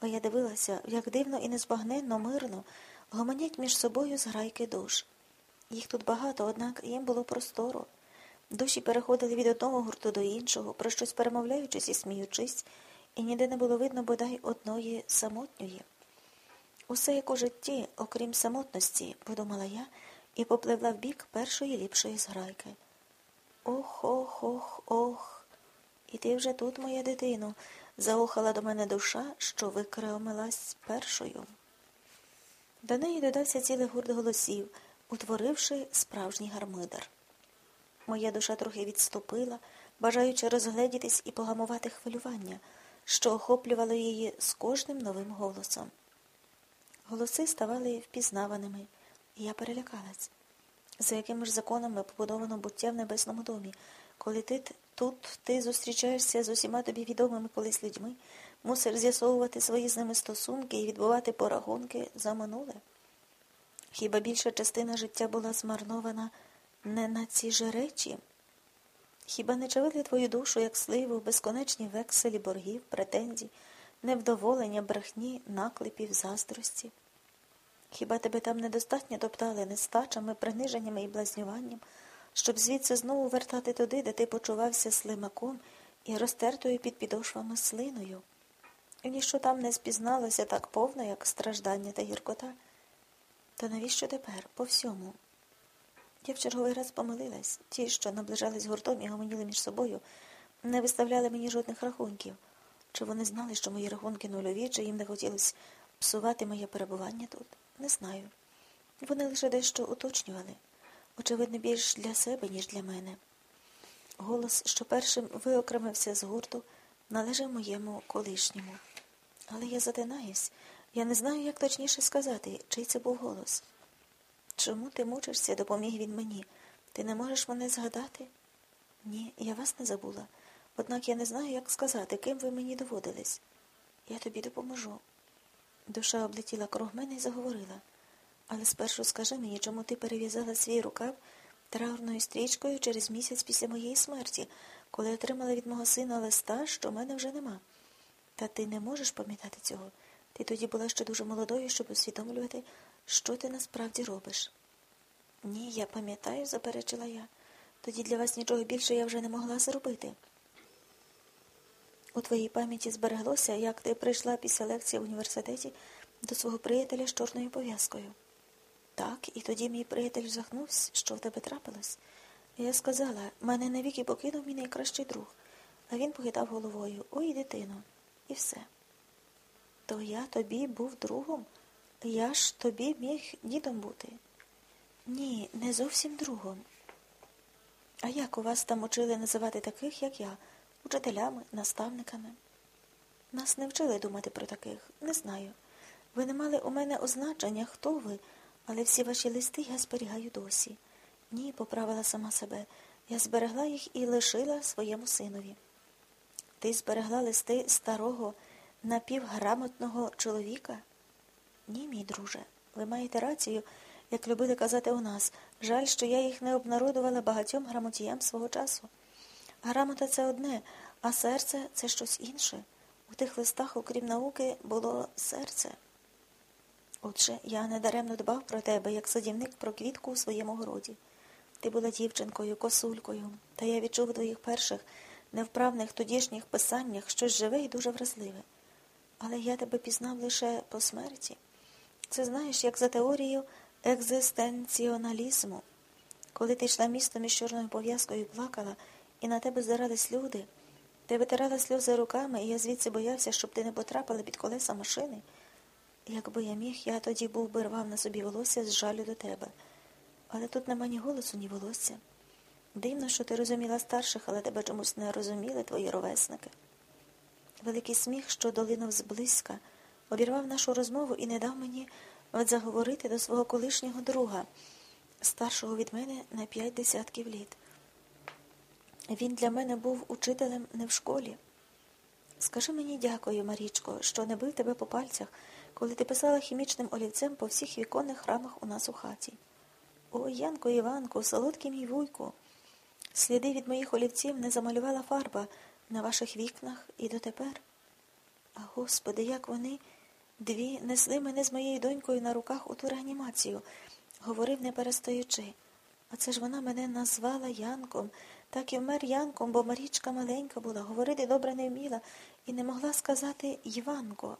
А я дивилася, як дивно і незбагненно, мирно гомонять між собою зграйки душ. Їх тут багато, однак їм було просторо. Душі переходили від одного гурту до іншого, про щось перемовляючись і сміючись, і ніде не було видно бодай одної самотньої. Усе як у житті, окрім самотності, подумала я і попливла в бік першої ліпшої зграйки. Ох, ох, ох, ох. І ти вже тут, моя дитино, заохала до мене душа, що викреомилась першою. До неї додався цілий гурт голосів, утворивши справжній гармидер. Моя душа трохи відступила, бажаючи розгледітись і погамувати хвилювання, що охоплювало її з кожним новим голосом. Голоси ставали впізнаваними, і я перелякалась. За якими ж законами побудовано буття в небесному домі, коли ти тут ти зустрічаєшся з усіма тобі відомими колись людьми, мусиш з'ясовувати свої з ними стосунки і відбувати порахунки за минуле? Хіба більша частина життя була змарнована не на ці же речі? Хіба не чавили твою душу, як сливу, безконечні векселі боргів, претензій, невдоволення, брехні, наклепів, заздрості? Хіба тебе там недостатньо топтали нестачами, приниженнями і блазнюванням, щоб звідси знову вертати туди, де ти почувався слимаком і розтертою під підошвами слиною? І ніщо там не спізналося так повно, як страждання та гіркота. То навіщо тепер, по всьому? Я в черговий раз помилилась. Ті, що наближались гуртом і гомоніли між собою, не виставляли мені жодних рахунків. Чи вони знали, що мої рахунки нульові, чи їм не хотілося псувати моє перебування тут? Не знаю. Вони лише дещо уточнювали. Очевидно, більш для себе, ніж для мене. Голос, що першим виокремився з гурту, належав моєму колишньому. Але я затинаюсь. Я не знаю, як точніше сказати, чий це був голос. Чому ти мучишся, допоміг він мені? Ти не можеш мене згадати? Ні, я вас не забула. Однак я не знаю, як сказати, ким ви мені доводились. Я тобі допоможу. Душа облетіла круг мене і заговорила. Але спершу скажи мені, чому ти перев'язала свій рукав траурною стрічкою через місяць після моєї смерті, коли отримала від мого сина листа, що в мене вже нема. Та ти не можеш пам'ятати цього. Ти тоді була ще дуже молодою, щоб усвідомлювати, що ти насправді робиш. Ні, я пам'ятаю, заперечила я. Тоді для вас нічого більше я вже не могла зробити. У твоїй пам'яті збереглося, як ти прийшла після лекції в університеті до свого приятеля з чорною пов'язкою. Так, і тоді мій приятель жахнувся, що в тебе трапилось. Я сказала, мене навіки покинув мій найкращий друг, а він похитав головою Ой, дитино, і все. То я тобі був другом, я ж тобі міг дідом бути. Ні, не зовсім другом. А як у вас там учили називати таких, як я, учителями, наставниками? Нас не вчили думати про таких, не знаю. Ви не мали у мене означення, хто ви, але всі ваші листи я зберігаю досі. Ні, поправила сама себе. Я зберегла їх і лишила своєму синові. Ти зберегла листи старого, напівграмотного чоловіка? Ні, мій друже, ви маєте рацію, як любили казати у нас. Жаль, що я їх не обнародувала багатьом грамотіям свого часу. Грамота це одне, а серце це щось інше. У тих листах, окрім науки, було серце. Отже, я недаремно дбав про тебе, як садівник про квітку у своєму городі. Ти була дівчинкою, косулькою, та я відчув у твоїх перших невправних тодішніх писаннях щось живе і дуже вразливе. Але я тебе пізнав лише по смерті. Це знаєш, як за теорією екзистенціоналізму. Коли ти йшла містом із чорною пов'язкою і плакала, і на тебе здирались люди, ти витирала сльози руками, і я звідси боявся, щоб ти не потрапила під колеса машини. Якби я міг, я тоді був би рвав на собі волосся з жалю до тебе. Але тут нема ні голосу, ні волосся. Дивно, що ти розуміла старших, але тебе чомусь не розуміли твої ровесники. Великий сміх, що долинув зблизька, обірвав нашу розмову і не дав мені заговорити до свого колишнього друга, старшого від мене на п'ять десятків літ. Він для мене був учителем не в школі. Скажи мені дякую, Марічко, що не бив тебе по пальцях, коли ти писала хімічним олівцем по всіх віконних рамах у нас у хаті. О, Янко, Іванко, солодкий мій вуйку. Сліди від моїх олівців не замалювала фарба на ваших вікнах і дотепер. А господи, як вони дві несли мене з моєю донькою на руках у ту реанімацію, говорив не перестаючи. А це ж вона мене назвала Янком, так і вмер Янком, бо Марічка маленька була, говорити добре не вміла і не могла сказати Іванко.